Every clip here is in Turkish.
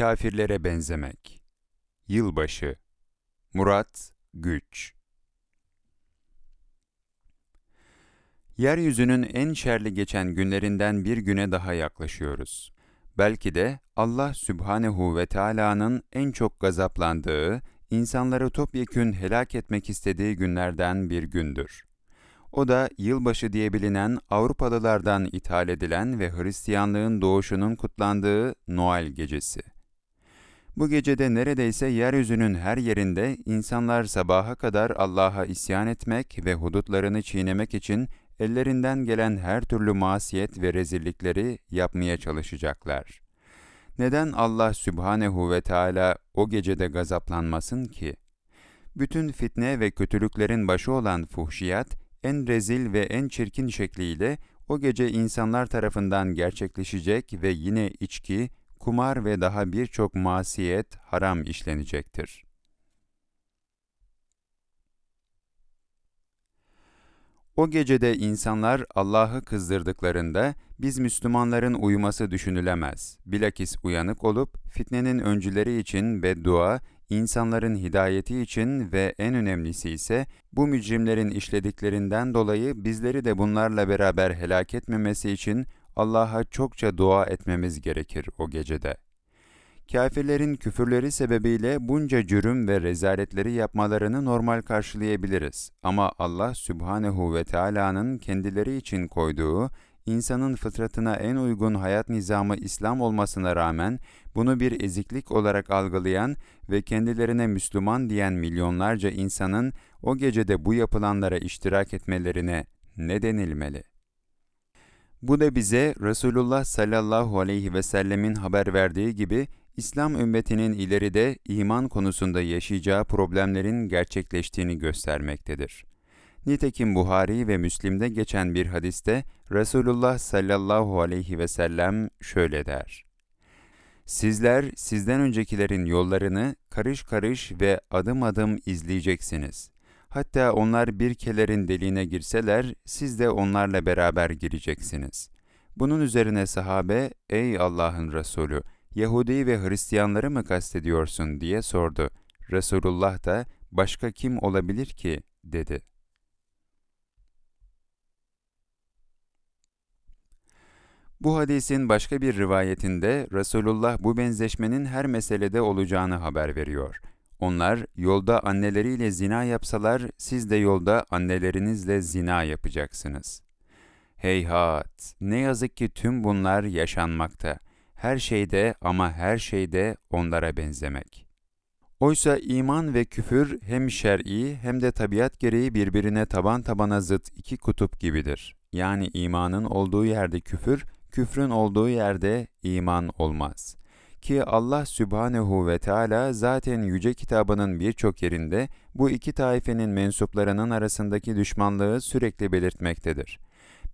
Kâfirlere benzemek. Yılbaşı. Murat, güç. Yeryüzünün en şerli geçen günlerinden bir güne daha yaklaşıyoruz. Belki de Allah Sübhanehu ve Teala'nın en çok gazaplandığı, insanları topyekün helak etmek istediği günlerden bir gündür. O da yılbaşı diye bilinen Avrupalılardan ithal edilen ve Hristiyanlığın doğuşunun kutlandığı Noel gecesi. Bu gecede neredeyse yeryüzünün her yerinde insanlar sabaha kadar Allah'a isyan etmek ve hudutlarını çiğnemek için ellerinden gelen her türlü masiyet ve rezillikleri yapmaya çalışacaklar. Neden Allah Sübhanehu ve Teala o gecede gazaplanmasın ki? Bütün fitne ve kötülüklerin başı olan fuhşiyat, en rezil ve en çirkin şekliyle o gece insanlar tarafından gerçekleşecek ve yine içki, kumar ve daha birçok masiyet, haram işlenecektir. O gecede insanlar Allah'ı kızdırdıklarında biz Müslümanların uyuması düşünülemez. Bilakis uyanık olup fitnenin öncüleri için beddua, insanların hidayeti için ve en önemlisi ise bu mücrimlerin işlediklerinden dolayı bizleri de bunlarla beraber helak etmemesi için Allah'a çokça dua etmemiz gerekir o gecede. Kafirlerin küfürleri sebebiyle bunca cürüm ve rezaletleri yapmalarını normal karşılayabiliriz. Ama Allah Sübhanehu ve Teala'nın kendileri için koyduğu, insanın fıtratına en uygun hayat nizamı İslam olmasına rağmen bunu bir eziklik olarak algılayan ve kendilerine Müslüman diyen milyonlarca insanın o gecede bu yapılanlara iştirak etmelerine ne denilmeli? Bu da bize Resulullah sallallahu aleyhi ve sellemin haber verdiği gibi İslam ümmetinin ileride iman konusunda yaşayacağı problemlerin gerçekleştiğini göstermektedir. Nitekim Buhari ve Müslim'de geçen bir hadiste Resulullah sallallahu aleyhi ve sellem şöyle der. Sizler sizden öncekilerin yollarını karış karış ve adım adım izleyeceksiniz. Hatta onlar bir kelerin deliğine girseler siz de onlarla beraber gireceksiniz. Bunun üzerine sahabe, ey Allah'ın Resulü, Yahudi ve Hristiyanları mı kastediyorsun diye sordu. Resulullah da başka kim olabilir ki dedi. Bu hadisin başka bir rivayetinde Resulullah bu benzeşmenin her meselede olacağını haber veriyor. Onlar yolda anneleriyle zina yapsalar siz de yolda annelerinizle zina yapacaksınız. Heyhat! Ne yazık ki tüm bunlar yaşanmakta her şeyde ama her şeyde onlara benzemek. Oysa iman ve küfür hem şer'i hem de tabiat gereği birbirine taban tabana zıt iki kutup gibidir. Yani imanın olduğu yerde küfür, küfrün olduğu yerde iman olmaz. Ki Allah Sübhanehu ve Teala zaten yüce kitabının birçok yerinde bu iki taifenin mensuplarının arasındaki düşmanlığı sürekli belirtmektedir.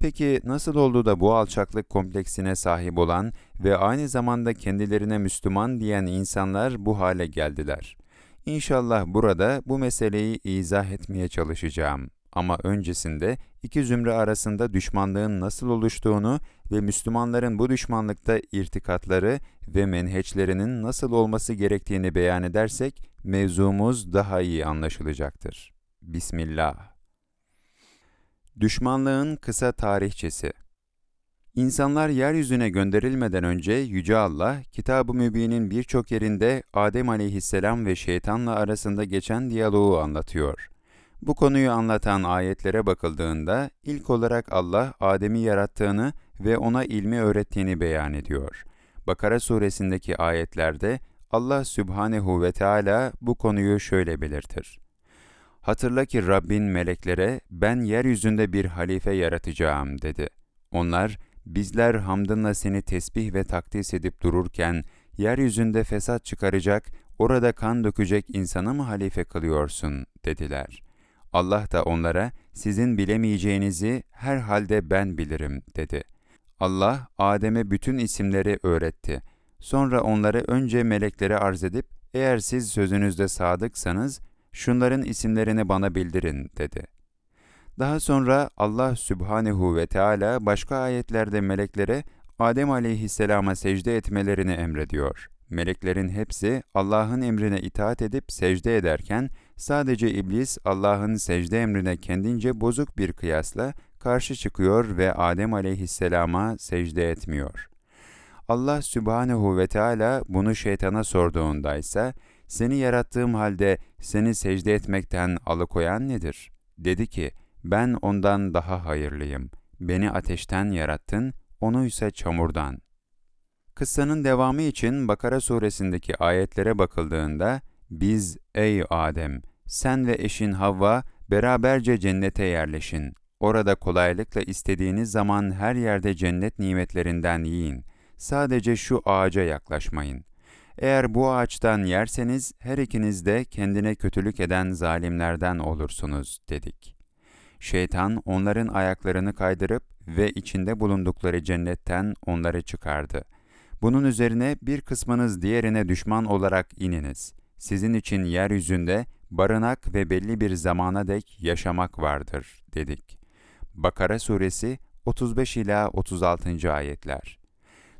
Peki nasıl oldu da bu alçaklık kompleksine sahip olan ve aynı zamanda kendilerine Müslüman diyen insanlar bu hale geldiler? İnşallah burada bu meseleyi izah etmeye çalışacağım. Ama öncesinde iki zümre arasında düşmanlığın nasıl oluştuğunu ve Müslümanların bu düşmanlıkta irtikatları ve menheçlerinin nasıl olması gerektiğini beyan edersek mevzumuz daha iyi anlaşılacaktır. Bismillah. Düşmanlığın kısa tarihçesi İnsanlar yeryüzüne gönderilmeden önce Yüce Allah, Kitab-ı Mübin'in birçok yerinde Adem aleyhisselam ve şeytanla arasında geçen diyaloğu anlatıyor. Bu konuyu anlatan ayetlere bakıldığında ilk olarak Allah Adem'i yarattığını ve ona ilmi öğrettiğini beyan ediyor. Bakara suresindeki ayetlerde Allah Sübhanehu ve Teala bu konuyu şöyle belirtir. Hatırla ki Rabbin meleklere ben yeryüzünde bir halife yaratacağım dedi. Onlar bizler hamdınla seni tesbih ve takdis edip dururken yeryüzünde fesat çıkaracak, orada kan dökecek insanı mı halife kılıyorsun dediler. Allah da onlara sizin bilemeyeceğinizi her halde ben bilirim dedi. Allah Adem'e bütün isimleri öğretti. Sonra onları önce meleklere arz edip eğer siz sözünüzde sadıksanız şunların isimlerini bana bildirin dedi. Daha sonra Allah Sübhanehu ve Teala başka ayetlerde meleklere Adem aleyhisselama secde etmelerini emrediyor. Meleklerin hepsi Allah'ın emrine itaat edip secde ederken sadece iblis Allah'ın secde emrine kendince bozuk bir kıyasla karşı çıkıyor ve Adem aleyhisselama secde etmiyor. Allah Sübhanehu ve Teala bunu şeytana sorduğunda ise seni yarattığım halde seni secde etmekten alıkoyan nedir? Dedi ki, ben ondan daha hayırlıyım. Beni ateşten yarattın, onu ise çamurdan. Kıssanın devamı için Bakara suresindeki ayetlere bakıldığında, biz ey Adem, sen ve eşin Havva beraberce cennete yerleşin. Orada kolaylıkla istediğiniz zaman her yerde cennet nimetlerinden yiyin. Sadece şu ağaca yaklaşmayın. Eğer bu ağaçtan yerseniz her ikiniz de kendine kötülük eden zalimlerden olursunuz dedik. Şeytan onların ayaklarını kaydırıp ve içinde bulundukları cennetten onları çıkardı. Bunun üzerine bir kısmınız diğerine düşman olarak ininiz. Sizin için yeryüzünde barınak ve belli bir zamana dek yaşamak vardır dedik. Bakara suresi 35 ila 36. ayetler.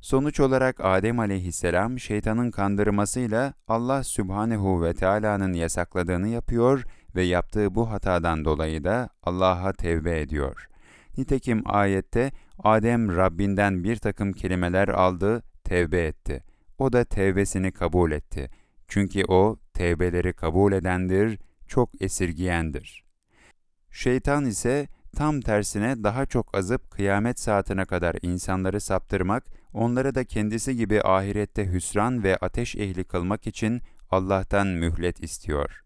Sonuç olarak Adem aleyhisselam şeytanın kandırmasıyla Allah Sübhanehu ve Teala'nın yasakladığını yapıyor ve yaptığı bu hatadan dolayı da Allah'a tevbe ediyor. Nitekim ayette Adem Rabbinden bir takım kelimeler aldı, tevbe etti. O da tevbesini kabul etti. Çünkü o tevbeleri kabul edendir, çok esirgiyendir. Şeytan ise tam tersine daha çok azıp kıyamet saatine kadar insanları saptırmak, onları da kendisi gibi ahirette hüsran ve ateş ehli kılmak için Allah'tan mühlet istiyor.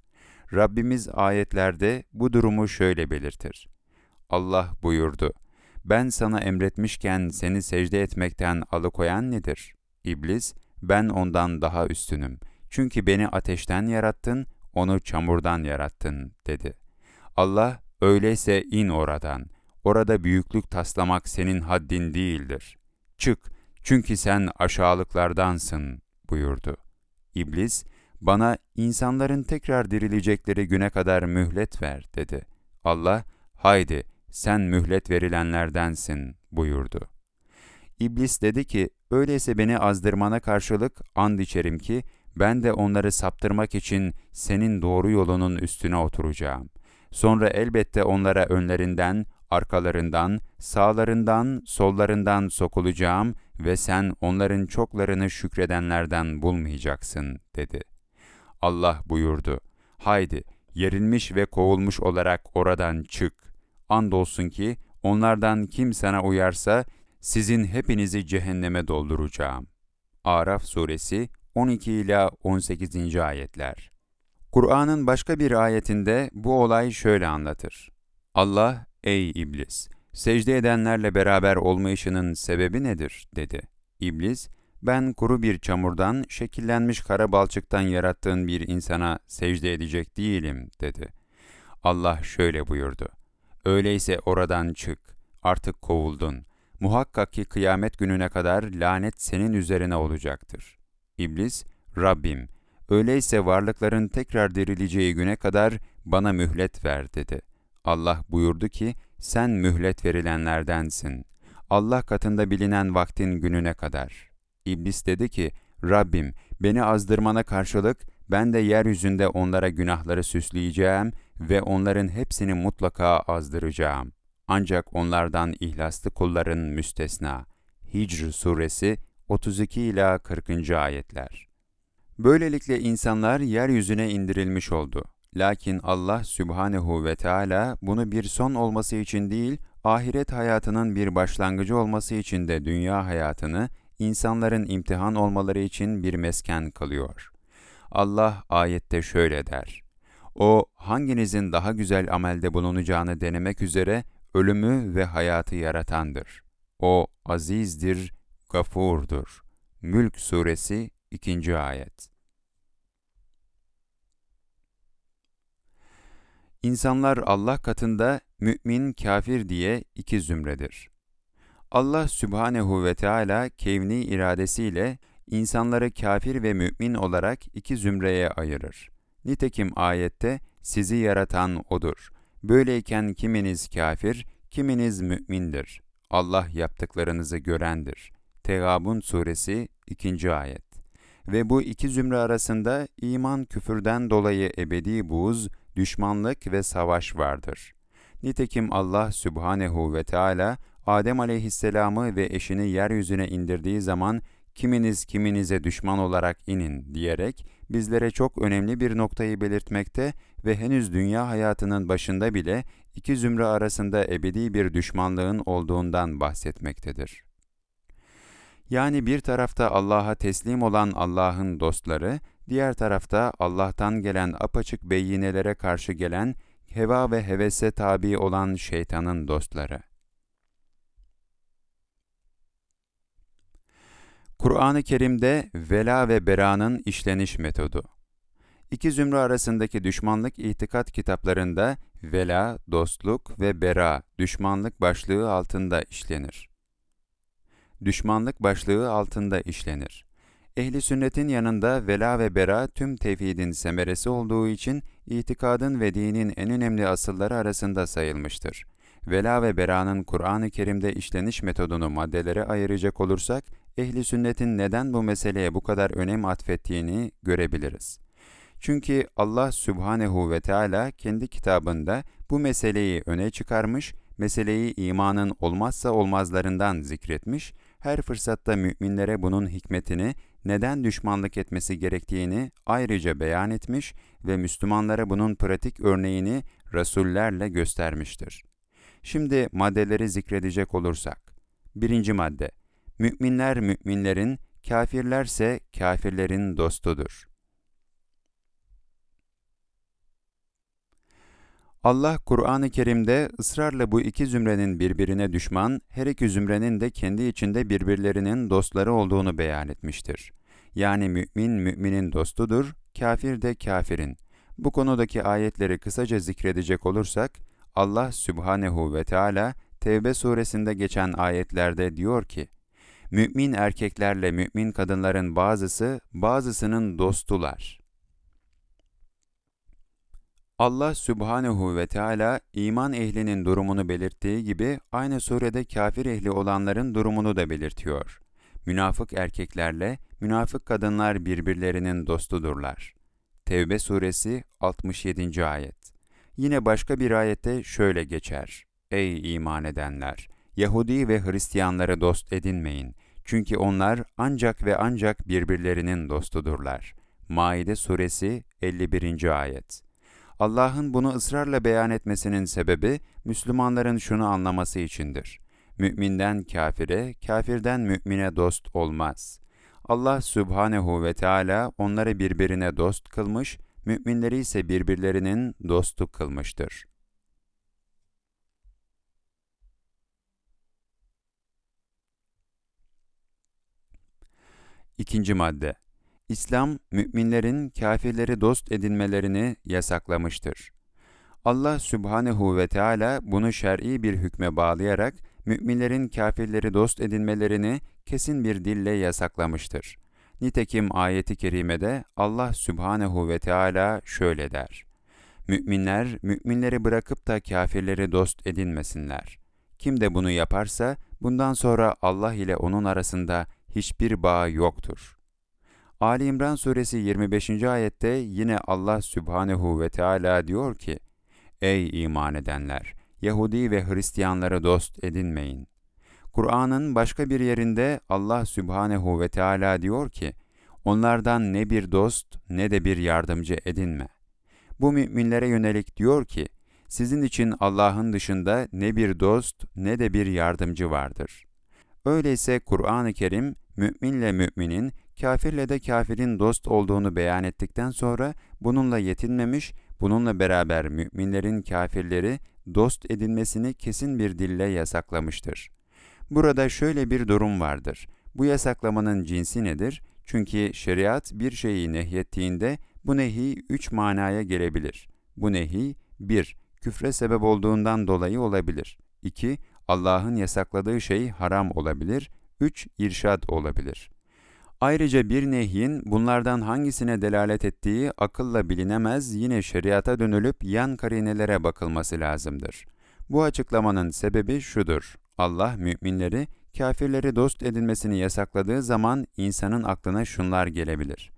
Rabbimiz ayetlerde bu durumu şöyle belirtir. Allah buyurdu, ben sana emretmişken seni secde etmekten alıkoyan nedir? İblis, ben ondan daha üstünüm. Çünkü beni ateşten yarattın, onu çamurdan yarattın, dedi. Allah, öyleyse in oradan. Orada büyüklük taslamak senin haddin değildir. Çık, çünkü sen aşağılıklardansın, buyurdu. İblis, bana insanların tekrar dirilecekleri güne kadar mühlet ver, dedi. Allah, haydi, sen mühlet verilenlerdensin, buyurdu. İblis dedi ki, öyleyse beni azdırmana karşılık and içerim ki, ben de onları saptırmak için senin doğru yolunun üstüne oturacağım. Sonra elbette onlara önlerinden, arkalarından, sağlarından, sollarından sokulacağım ve sen onların çoklarını şükredenlerden bulmayacaksın, dedi. Allah buyurdu, haydi, yerilmiş ve kovulmuş olarak oradan çık. Andolsun ki, onlardan kim sana uyarsa, sizin hepinizi cehenneme dolduracağım. Araf suresi 12 ila 18. ayetler. Kur'an'ın başka bir ayetinde bu olay şöyle anlatır. Allah, ey iblis, secde edenlerle beraber olmayışının sebebi nedir? dedi. İblis, ben kuru bir çamurdan, şekillenmiş kara balçıktan yarattığın bir insana secde edecek değilim, dedi. Allah şöyle buyurdu. Öyleyse oradan çık, artık kovuldun. Muhakkak ki kıyamet gününe kadar lanet senin üzerine olacaktır. İblis, Rabbim, öyleyse varlıkların tekrar dirileceği güne kadar bana mühlet ver dedi. Allah buyurdu ki, sen mühlet verilenlerdensin. Allah katında bilinen vaktin gününe kadar. İblis dedi ki, Rabbim, beni azdırmana karşılık ben de yeryüzünde onlara günahları süsleyeceğim ve onların hepsini mutlaka azdıracağım. Ancak onlardan ihlaslı kulların müstesna. Hicr suresi 32 ila 40. ayetler. Böylelikle insanlar yeryüzüne indirilmiş oldu. Lakin Allah Sübhanehu ve Teala bunu bir son olması için değil, ahiret hayatının bir başlangıcı olması için de dünya hayatını insanların imtihan olmaları için bir mesken kılıyor. Allah ayette şöyle der. O hanginizin daha güzel amelde bulunacağını denemek üzere ölümü ve hayatı yaratandır. O azizdir, gafurdur. Mülk Suresi 2. Ayet İnsanlar Allah katında mümin, kafir diye iki zümredir. Allah Sübhanehu ve Teala kevni iradesiyle insanları kafir ve mümin olarak iki zümreye ayırır. Nitekim ayette sizi yaratan O'dur. Böyleyken kiminiz kafir, kiminiz mümindir. Allah yaptıklarınızı görendir. Tegabun suresi 2. ayet. ve bu iki zümre arasında iman küfürden dolayı ebedi buz, düşmanlık ve savaş vardır. Nitekim Allah Sübhanehu ve Teala Adem aleyhisselamı ve eşini yeryüzüne indirdiği zaman kiminiz kiminize düşman olarak inin diyerek bizlere çok önemli bir noktayı belirtmekte ve henüz dünya hayatının başında bile iki zümre arasında ebedi bir düşmanlığın olduğundan bahsetmektedir. Yani bir tarafta Allah'a teslim olan Allah'ın dostları, diğer tarafta Allah'tan gelen apaçık beyinelere karşı gelen heva ve hevese tabi olan şeytanın dostları. Kur'an-ı Kerim'de vela ve beranın işleniş metodu. İki zümre arasındaki düşmanlık itikat kitaplarında vela, dostluk ve bera, düşmanlık başlığı altında işlenir. Düşmanlık başlığı altında işlenir. Ehli sünnetin yanında vela ve bera tüm tevhidin semeresi olduğu için itikadın ve dinin en önemli asılları arasında sayılmıştır. Vela ve beranın Kur'an-ı Kerim'de işleniş metodunu maddelere ayıracak olursak, ehli sünnetin neden bu meseleye bu kadar önem atfettiğini görebiliriz. Çünkü Allah Sübhanehu ve Teala kendi kitabında bu meseleyi öne çıkarmış, meseleyi imanın olmazsa olmazlarından zikretmiş, her fırsatta müminlere bunun hikmetini, neden düşmanlık etmesi gerektiğini ayrıca beyan etmiş ve Müslümanlara bunun pratik örneğini rasullerle göstermiştir. Şimdi maddeleri zikredecek olursak. Birinci madde, Müminler müminlerin, kafirlerse kafirlerin dostudur. Allah Kur'an-ı Kerim'de ısrarla bu iki zümrenin birbirine düşman, her iki zümrenin de kendi içinde birbirlerinin dostları olduğunu beyan etmiştir. Yani mümin müminin dostudur, kafir de kafirin. Bu konudaki ayetleri kısaca zikredecek olursak, Allah Sübhanehu ve Teala Tevbe suresinde geçen ayetlerde diyor ki, Mümin erkeklerle mümin kadınların bazısı, bazısının dostular. Allah Sübhanehu ve Teala iman ehlinin durumunu belirttiği gibi aynı surede kafir ehli olanların durumunu da belirtiyor. Münafık erkeklerle münafık kadınlar birbirlerinin dostudurlar. Tevbe suresi 67. ayet. Yine başka bir ayette şöyle geçer. Ey iman edenler! Yahudi ve Hristiyanları dost edinmeyin. Çünkü onlar ancak ve ancak birbirlerinin dostudurlar. Maide suresi 51. ayet. Allah'ın bunu ısrarla beyan etmesinin sebebi Müslümanların şunu anlaması içindir. Müminden kafire, kafirden mümine dost olmaz. Allah Subhanehu ve Teala onları birbirine dost kılmış, müminleri ise birbirlerinin dostu kılmıştır. İkinci madde İslam, müminlerin kafirleri dost edinmelerini yasaklamıştır. Allah Sübhanehu ve Teala bunu şer'i bir hükme bağlayarak müminlerin kafirleri dost edinmelerini kesin bir dille yasaklamıştır. Nitekim ayeti kerimede Allah Sübhanehu ve Teala şöyle der. Müminler, müminleri bırakıp da kafirleri dost edinmesinler. Kim de bunu yaparsa, bundan sonra Allah ile onun arasında hiçbir bağ yoktur. Ali İmran suresi 25. ayette yine Allah Sübhanehu ve Teala diyor ki, Ey iman edenler! Yahudi ve Hristiyanları dost edinmeyin. Kur'an'ın başka bir yerinde Allah Sübhanehu ve Teala diyor ki, onlardan ne bir dost ne de bir yardımcı edinme. Bu müminlere yönelik diyor ki, sizin için Allah'ın dışında ne bir dost ne de bir yardımcı vardır. Öyleyse Kur'an-ı Kerim, müminle müminin, kafirle de kafirin dost olduğunu beyan ettikten sonra bununla yetinmemiş, bununla beraber müminlerin kafirleri dost edinmesini kesin bir dille yasaklamıştır. Burada şöyle bir durum vardır. Bu yasaklamanın cinsi nedir? Çünkü şeriat bir şeyi nehyettiğinde bu nehi üç manaya gelebilir. Bu nehi 1. Küfre sebep olduğundan dolayı olabilir. 2. Allah'ın yasakladığı şey haram olabilir. 3. irşad olabilir. Ayrıca bir nehyin bunlardan hangisine delalet ettiği akılla bilinemez yine şeriata dönülüp yan karinelere bakılması lazımdır. Bu açıklamanın sebebi şudur. Allah müminleri kafirleri dost edinmesini yasakladığı zaman insanın aklına şunlar gelebilir.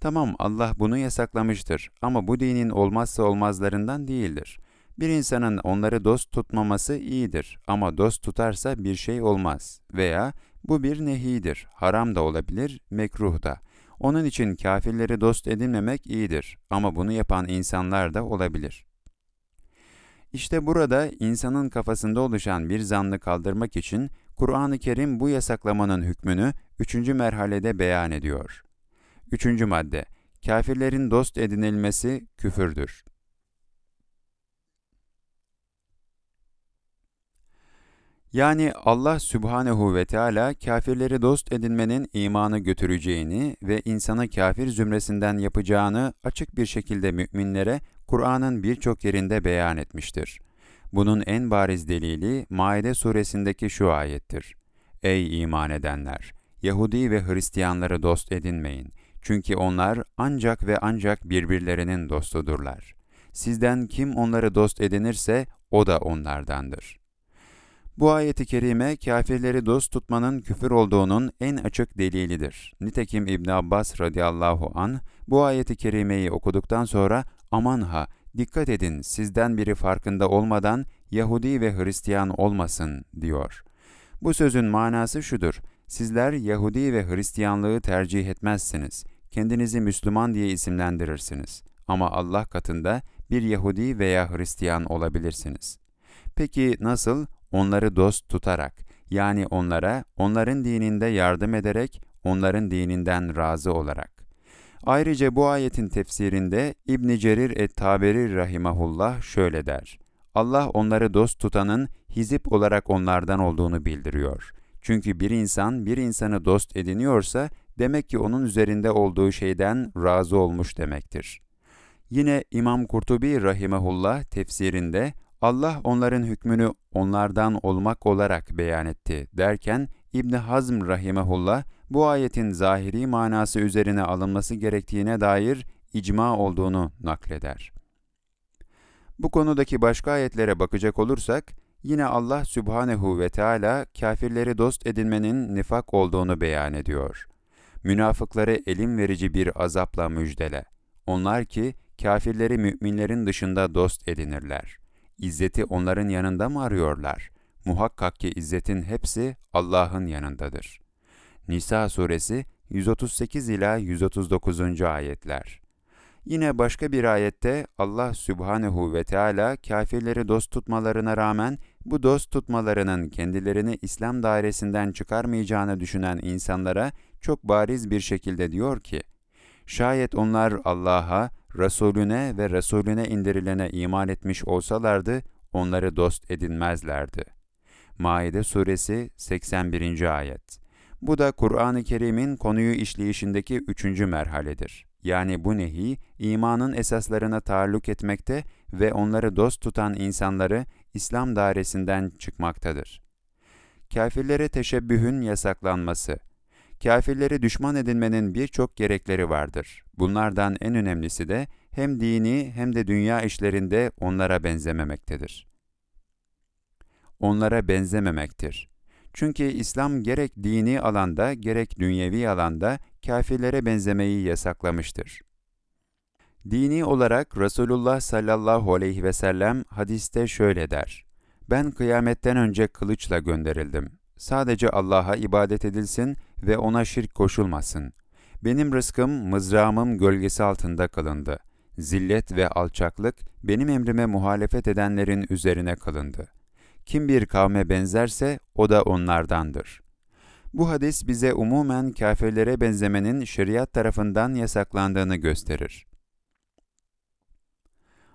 Tamam Allah bunu yasaklamıştır ama bu dinin olmazsa olmazlarından değildir. Bir insanın onları dost tutmaması iyidir ama dost tutarsa bir şey olmaz veya bu bir nehidir, haram da olabilir, mekruh da. Onun için kafirleri dost edinmemek iyidir ama bunu yapan insanlar da olabilir. İşte burada insanın kafasında oluşan bir zannı kaldırmak için Kur'an-ı Kerim bu yasaklamanın hükmünü üçüncü merhalede beyan ediyor. Üçüncü madde, kafirlerin dost edinilmesi küfürdür. Yani Allah Sübhanehu ve Teala kafirleri dost edinmenin imanı götüreceğini ve insanı kafir zümresinden yapacağını açık bir şekilde müminlere Kur'an'ın birçok yerinde beyan etmiştir. Bunun en bariz delili Maide suresindeki şu ayettir. Ey iman edenler! Yahudi ve Hristiyanları dost edinmeyin. Çünkü onlar ancak ve ancak birbirlerinin dostudurlar. Sizden kim onları dost edinirse o da onlardandır.'' Bu ayeti kerime kafirleri dost tutmanın küfür olduğunun en açık delilidir. Nitekim İbn Abbas radıyallahu an bu ayeti kerimeyi okuduktan sonra aman ha dikkat edin sizden biri farkında olmadan Yahudi ve Hristiyan olmasın diyor. Bu sözün manası şudur. Sizler Yahudi ve Hristiyanlığı tercih etmezsiniz. Kendinizi Müslüman diye isimlendirirsiniz. Ama Allah katında bir Yahudi veya Hristiyan olabilirsiniz. Peki nasıl? Onları dost tutarak, yani onlara, onların dininde yardım ederek, onların dininden razı olarak. Ayrıca bu ayetin tefsirinde İbn Cerir et-Taberi rahimahullah şöyle der. Allah onları dost tutanın hizip olarak onlardan olduğunu bildiriyor. Çünkü bir insan bir insanı dost ediniyorsa demek ki onun üzerinde olduğu şeyden razı olmuş demektir. Yine İmam Kurtubi rahimehullah tefsirinde Allah onların hükmünü onlardan olmak olarak beyan etti derken İbn Hazm rahimehullah bu ayetin zahiri manası üzerine alınması gerektiğine dair icma olduğunu nakleder. Bu konudaki başka ayetlere bakacak olursak yine Allah Sübhanehu ve Teala kafirleri dost edinmenin nifak olduğunu beyan ediyor. Münafıkları elim verici bir azapla müjdele. Onlar ki kafirleri müminlerin dışında dost edinirler.'' İzzeti onların yanında mı arıyorlar? Muhakkak ki izzetin hepsi Allah'ın yanındadır. Nisa suresi 138 ila 139. ayetler. Yine başka bir ayette Allah Sübhanehu ve Teala kafirleri dost tutmalarına rağmen bu dost tutmalarının kendilerini İslam dairesinden çıkarmayacağını düşünen insanlara çok bariz bir şekilde diyor ki, şayet onlar Allah'a, Resulüne ve Resulüne indirilene iman etmiş olsalardı, onları dost edinmezlerdi. Maide suresi 81. ayet. Bu da Kur'an-ı Kerim'in konuyu işleyişindeki üçüncü merhaledir. Yani bu nehi, imanın esaslarına taalluk etmekte ve onları dost tutan insanları İslam dairesinden çıkmaktadır. Kafirlere teşebbühün yasaklanması Kafirleri düşman edinmenin birçok gerekleri vardır. Bunlardan en önemlisi de hem dini hem de dünya işlerinde onlara benzememektedir. Onlara benzememektir. Çünkü İslam gerek dini alanda gerek dünyevi alanda kafirlere benzemeyi yasaklamıştır. Dini olarak Resulullah sallallahu aleyhi ve sellem hadiste şöyle der. Ben kıyametten önce kılıçla gönderildim. Sadece Allah'a ibadet edilsin ve ona şirk koşulmasın. Benim rızkım mızrağımın gölgesi altında kılındı. Zillet ve alçaklık benim emrime muhalefet edenlerin üzerine kılındı. Kim bir kavme benzerse o da onlardandır. Bu hadis bize umumen kafirlere benzemenin şeriat tarafından yasaklandığını gösterir.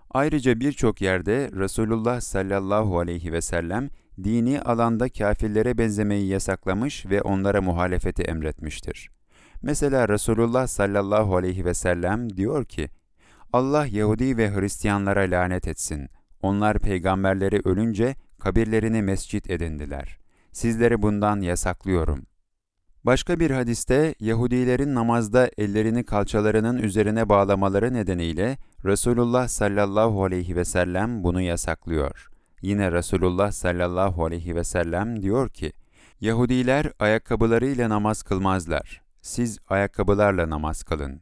Ayrıca birçok yerde Resulullah sallallahu aleyhi ve sellem dini alanda kafirlere benzemeyi yasaklamış ve onlara muhalefeti emretmiştir. Mesela Resulullah sallallahu aleyhi ve sellem diyor ki, Allah Yahudi ve Hristiyanlara lanet etsin. Onlar peygamberleri ölünce kabirlerini mescit edindiler. Sizleri bundan yasaklıyorum. Başka bir hadiste Yahudilerin namazda ellerini kalçalarının üzerine bağlamaları nedeniyle Resulullah sallallahu aleyhi ve sellem bunu yasaklıyor. Yine Resulullah sallallahu aleyhi ve sellem diyor ki, Yahudiler ayakkabılarıyla namaz kılmazlar. Siz ayakkabılarla namaz kılın.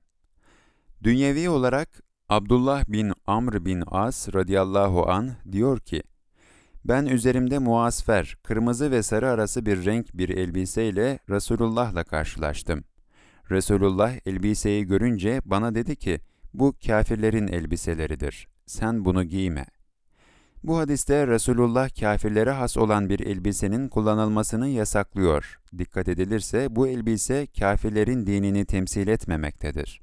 Dünyevi olarak Abdullah bin Amr bin As radıyallahu an diyor ki, ben üzerimde muasfer, kırmızı ve sarı arası bir renk bir elbiseyle Resulullah'la karşılaştım. Resulullah elbiseyi görünce bana dedi ki, bu kafirlerin elbiseleridir. Sen bunu giyme. Bu hadiste Resulullah kafirlere has olan bir elbisenin kullanılmasını yasaklıyor. Dikkat edilirse bu elbise kafirlerin dinini temsil etmemektedir.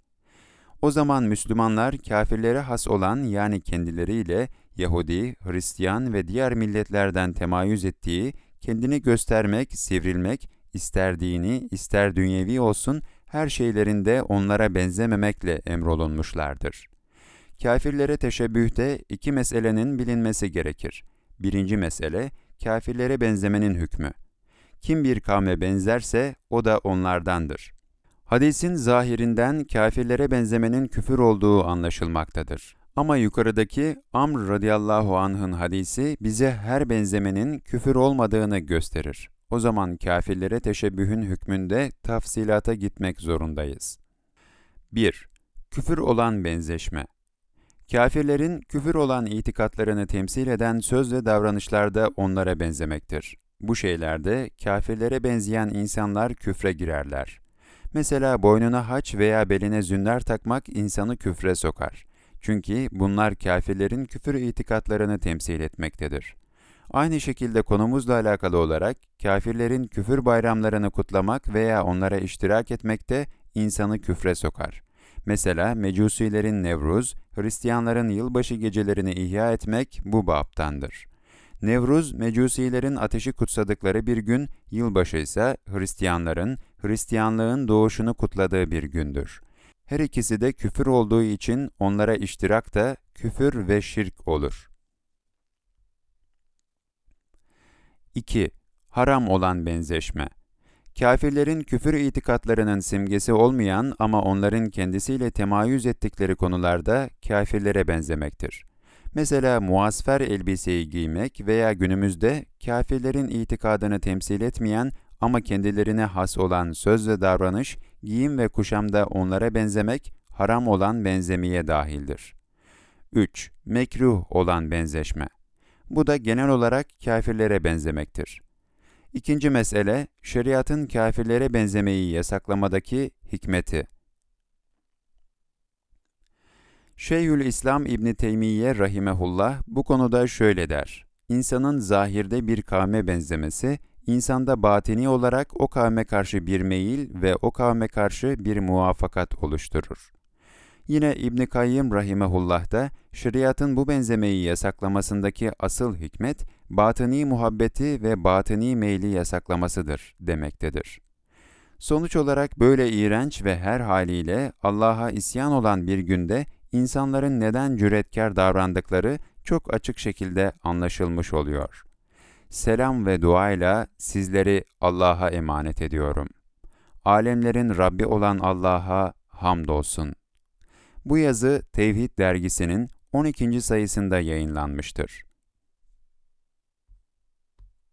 O zaman Müslümanlar kafirlere has olan yani kendileriyle Yahudi, Hristiyan ve diğer milletlerden temayüz ettiği, kendini göstermek, sivrilmek, ister dini, ister dünyevi olsun her şeylerinde onlara benzememekle emrolunmuşlardır. Kafirlere teşebbühte iki meselenin bilinmesi gerekir. Birinci mesele, kafirlere benzemenin hükmü. Kim bir kavme benzerse o da onlardandır. Hadisin zahirinden kafirlere benzemenin küfür olduğu anlaşılmaktadır. Ama yukarıdaki Amr radıyallahu anh'ın hadisi bize her benzemenin küfür olmadığını gösterir. O zaman kafirlere teşebbühün hükmünde tafsilata gitmek zorundayız. 1. Küfür olan benzeşme Kafirlerin küfür olan itikatlarını temsil eden söz ve davranışlarda onlara benzemektir. Bu şeylerde kafirlere benzeyen insanlar küfre girerler. Mesela boynuna haç veya beline zünler takmak insanı küfre sokar. Çünkü bunlar kafirlerin küfür itikatlarını temsil etmektedir. Aynı şekilde konumuzla alakalı olarak kafirlerin küfür bayramlarını kutlamak veya onlara iştirak etmekte insanı küfre sokar. Mesela Mecusilerin Nevruz, Hristiyanların yılbaşı gecelerini ihya etmek bu baptandır. Nevruz, Mecusilerin ateşi kutsadıkları bir gün, yılbaşı ise Hristiyanların, Hristiyanlığın doğuşunu kutladığı bir gündür. Her ikisi de küfür olduğu için onlara iştirak da küfür ve şirk olur. 2. Haram olan benzeşme Kafirlerin küfür itikatlarının simgesi olmayan ama onların kendisiyle temayüz ettikleri konularda kafirlere benzemektir. Mesela muasfer elbiseyi giymek veya günümüzde kafirlerin itikadını temsil etmeyen ama kendilerine has olan söz ve davranış, giyim ve kuşamda onlara benzemek haram olan benzemeye dahildir. 3. Mekruh olan benzeşme. Bu da genel olarak kafirlere benzemektir. İkinci mesele, şeriatın kafirlere benzemeyi yasaklamadaki hikmeti. Şeyhül İslam İbni Teymiye rahimehullah bu konuda şöyle der. İnsanın zahirde bir kavme benzemesi, insanda batini olarak o kavme karşı bir meyil ve o kavme karşı bir muvafakat oluşturur. Yine İbn Kayyım rahimehullah da şeriatın bu benzemeyi yasaklamasındaki asıl hikmet batıni muhabbeti ve batıni meyli yasaklamasıdır demektedir. Sonuç olarak böyle iğrenç ve her haliyle Allah'a isyan olan bir günde insanların neden cüretkar davrandıkları çok açık şekilde anlaşılmış oluyor. Selam ve duayla sizleri Allah'a emanet ediyorum. Alemlerin Rabbi olan Allah'a hamdolsun. Bu yazı Tevhid dergisinin 12. sayısında yayınlanmıştır.